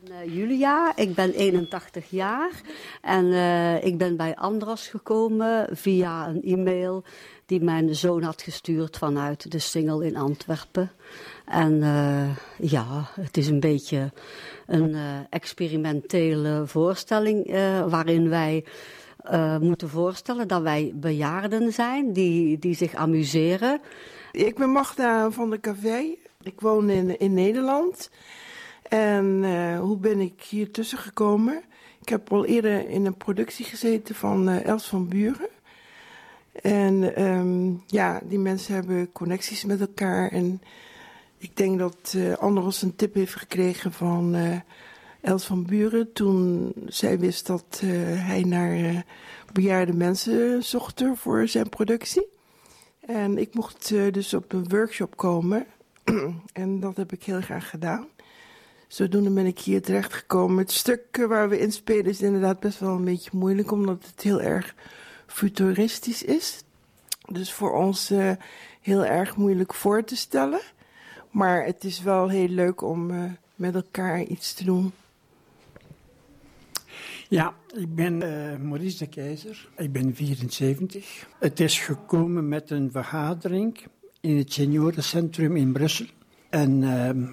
Ben uh, Julia, ik ben 81 jaar en uh, ik ben bij Andras gekomen via een e-mail die mijn zoon had gestuurd vanuit de single in Antwerpen. En uh, ja, het is een beetje een experimentele voorstelling waarin wij moeten voorstellen dat wij bejaarden zijn die, die zich amuseren. Ik ben Magda van de Café. Ik woon in, in Nederland. En uh, hoe ben ik hier tussen gekomen? Ik heb al eerder in een productie gezeten van uh, Els van Buren. En um, ja, die mensen hebben connecties met elkaar. En ik denk dat uh, een tip heeft gekregen van Els van Buren. Toen zij wist dat hij naar bejaarde mensen zocht voor zijn productie. En ik mocht dus op een workshop komen. en dat heb ik heel graag gedaan. Zodoende ben ik hier terecht gekomen. Het stuk waar we in spelen is inderdaad best wel een beetje moeilijk, omdat het heel erg futuristisch is. Dus voor ons uh, heel erg moeilijk voor te stellen. Maar het is wel heel leuk om uh, met elkaar iets te doen. Ja, ik ben uh, Maurice de Keizer. Ik ben 74. Het is gekomen met een vergadering in het seniorencentrum in Brussel. En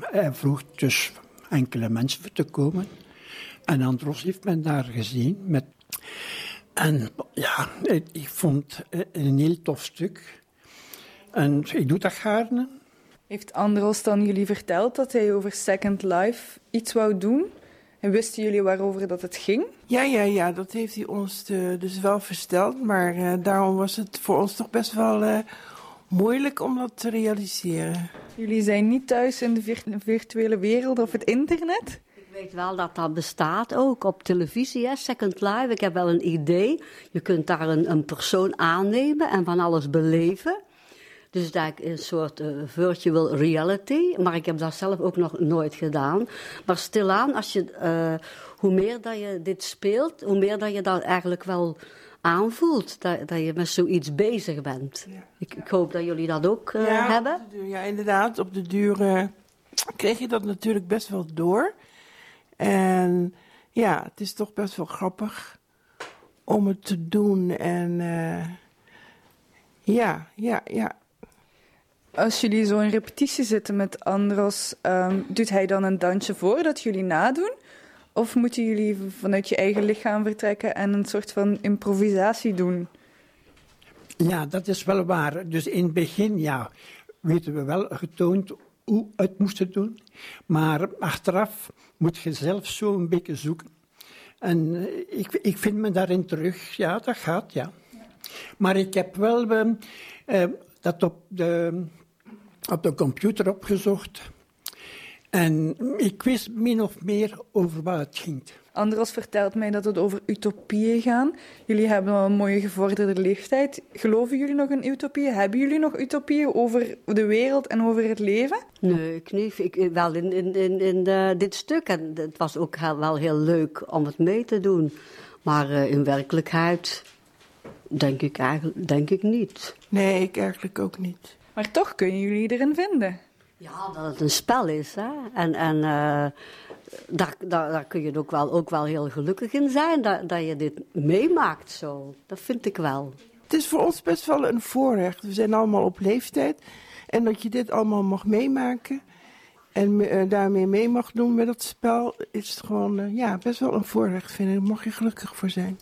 hij vroeg dus enkele mensen te komen. En Andros heeft men daar gezien. Met... En ja, ik vond het een heel tof stuk. En ik doe dat gaarne. Heeft Andros dan jullie verteld dat hij over Second Life iets wou doen? En wisten jullie waarover dat het ging? Ja, ja, ja, dat heeft hij ons de, dus wel verteld. Maar uh, daarom was het voor ons toch best wel uh, moeilijk om dat te realiseren. Jullie zijn niet thuis in de virtuele wereld of het internet? Ik weet wel dat dat bestaat ook op televisie? Second Life. Ik heb wel een idee. Je kunt daar een, een persoon aannemen en van alles beleven. Dus is een soort uh, virtual reality. Maar ik heb dat zelf ook nog nooit gedaan. Maar stilaan, als je, uh, hoe meer dat je dit speelt, hoe meer dat je dat eigenlijk wel aanvoelt. Dat, dat je met zoiets bezig bent. Ja. Ik, ik, hoop dat jullie dat ook uh, ja, hebben. Duur, ja, inderdaad. Op de duur kreeg je dat natuurlijk best wel door. En ja, het is toch best wel grappig om het te doen. En ja, ja, ja. Als jullie zo in repetitie zitten met Andros, um, doet hij dan een dansje voor dat jullie nadoen? Of moeten jullie vanuit je eigen lichaam vertrekken en een soort van improvisatie doen? Ja, dat is wel waar. Dus in het begin, ja, weten we wel getoond hoe het moesten doen. Maar achteraf moet je zelf zo een beetje zoeken. En ik, ik vind me daarin terug. Ja, dat gaat, ja. Maar ik heb wel uh, dat op de, op de computer opgezocht. En ik wist min of meer over wat het ging. Andros vertelt mij dat het over utopieën gaat. Jullie hebben al een mooie gevorderde leeftijd. Geloven jullie nog in utopieën? Hebben jullie nog utopieën over de wereld en over het leven? Nee, ik niet. Ik, wel in, in, in, in uh, dit stuk. En het was ook heel, wel heel leuk om het mee te doen. Maar uh, in werkelijkheid denk ik eigenlijk denk ik niet. Nee, ik eigenlijk ook niet. Maar toch kunnen jullie erin vinden. Ja, dat het een spel is. Hè? En, en uh, daar, daar, daar, kun je ook wel, ook wel heel gelukkig in zijn dat, dat je dit meemaakt zo. Dat vind ik wel. Het is voor ons best wel een voorrecht. We zijn allemaal op leeftijd. En dat je dit allemaal mag meemaken en uh, daarmee mee mag doen met het spel, is gewoon uh, ja, best wel een voorrecht, vind ik. Daar mag je gelukkig voor zijn.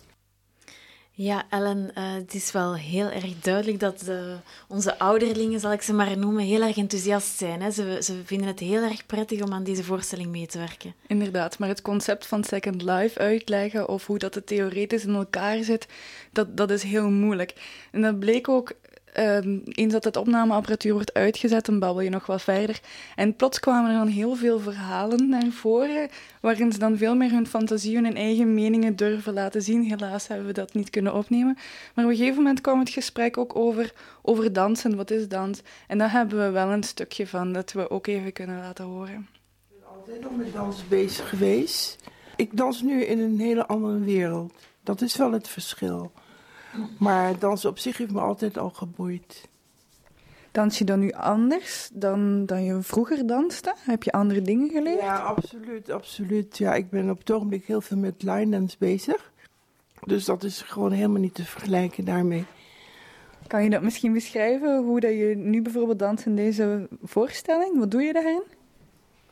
Ja, Ellen, uh, het is wel heel erg duidelijk dat de, onze ouderlingen, zal ik ze maar noemen, heel erg enthousiast zijn. Hè? Ze, ze vinden het heel erg prettig om aan deze voorstelling mee te werken. Inderdaad, maar het concept van Second Life uitleggen of hoe dat het theoretisch in elkaar zit, dat, dat is heel moeilijk. En dat bleek ook Um, eens dat het opnameapparatuur wordt uitgezet, dan babbel je nog wat verder. En plots kwamen er dan heel veel verhalen naar voren, waarin ze dan veel meer hun fantasie en hun eigen meningen durven laten zien. Helaas hebben we dat niet kunnen opnemen. Maar op een gegeven moment kwam het gesprek ook over, over dansen. Wat is dans? En daar hebben we wel een stukje van dat we ook even kunnen laten horen. Ik ben altijd al met dans bezig geweest. Ik dans nu in een hele andere wereld. Dat is wel het verschil. Maar dansen op zich heeft me altijd al geboeid. Dans je dan nu anders dan, dan je vroeger danste? Heb je andere dingen geleerd? Ja, absoluut, absoluut. Ja, ik ben op het ogenblik heel veel met line dance bezig. Dus dat is gewoon helemaal niet te vergelijken daarmee. Kan je dat misschien beschrijven, hoe dat je nu bijvoorbeeld danst in deze voorstelling? Wat doe je daarin?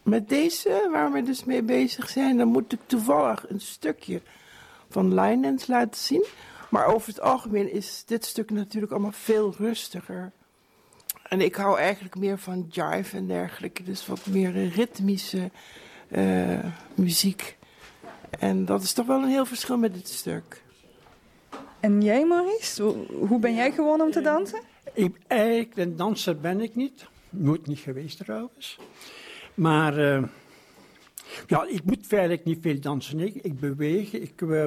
Met deze, waar we dus mee bezig zijn, dan moet ik toevallig een stukje van line dance laten zien. Maar over het algemeen is dit stuk natuurlijk allemaal veel rustiger. En ik hou eigenlijk meer van jive en dergelijke. Dus wat meer ritmische uh, muziek. En dat is toch wel een heel verschil met dit stuk. En jij, Maurice? Hoe ben jij gewoon om te dansen? Ik, eigenlijk, een danser ben ik niet. Nooit niet geweest trouwens. Maar uh, ja, ik moet feitelijk niet veel dansen. Ik, ik beweeg, ik, uh,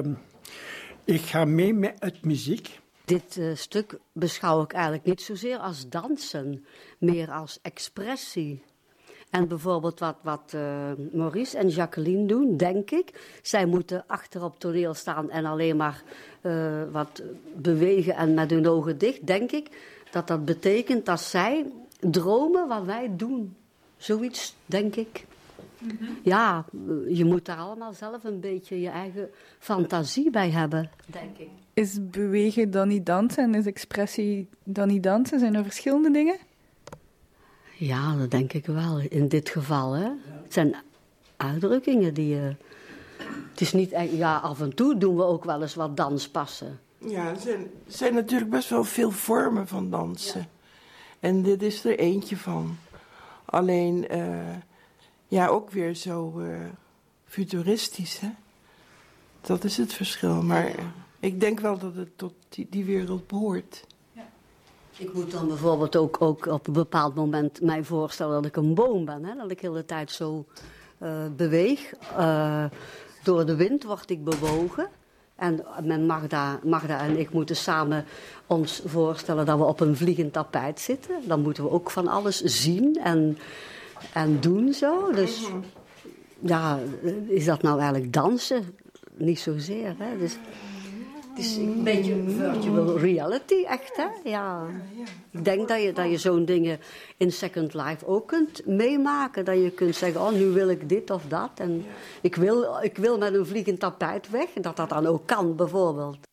ik ga mee met het muziek. Dit uh, stuk beschouw ik eigenlijk niet zozeer als dansen, meer als expressie. En bijvoorbeeld wat, wat uh, Maurice en Jacqueline doen, denk ik. Zij moeten achter op toneel staan en alleen maar uh, wat bewegen en met hun ogen dicht, denk ik. Dat dat betekent dat zij dromen wat wij doen. Zoiets, denk ik. Mm -hmm. Ja, je moet daar allemaal zelf een beetje je eigen fantasie bij hebben, denk ik. Is bewegen dan niet dansen en is expressie dan niet dansen? Zijn er verschillende dingen? Ja, dat denk ik wel. In dit geval, hè. Het zijn uitdrukkingen die je... Het is niet... Ja, af en toe doen we ook wel eens wat danspassen. Ja, er zijn, er zijn natuurlijk best wel veel vormen van dansen. Ja. En dit is er eentje van. Alleen, uh, ja, ook weer zo uh, futuristisch, hè. Dat is het verschil. Maar ik denk wel dat het tot die, die wereld behoort. Ik moet dan bijvoorbeeld ook, ook op een bepaald moment mij voorstellen dat ik een boom ben. Hè? Dat ik de hele tijd zo uh, beweeg. Uh, door de wind word ik bewogen. En mijn Magda, Magda en ik moeten samen ons voorstellen dat we op een vliegend tapijt zitten. Dan moeten we ook van alles zien en, en doen zo. Dus ja, is dat nou eigenlijk dansen? Niet zozeer. Hè? Dus, het is een beetje virtual reality, echt, hè? Ja. Ik denk dat je, dat je zo'n dingen in Second Life ook kunt meemaken. Dat je kunt zeggen, oh, nu wil ik dit of dat. En ik wil, ik wil met een vliegend tapijt weg. Dat dat dan ook kan, bijvoorbeeld.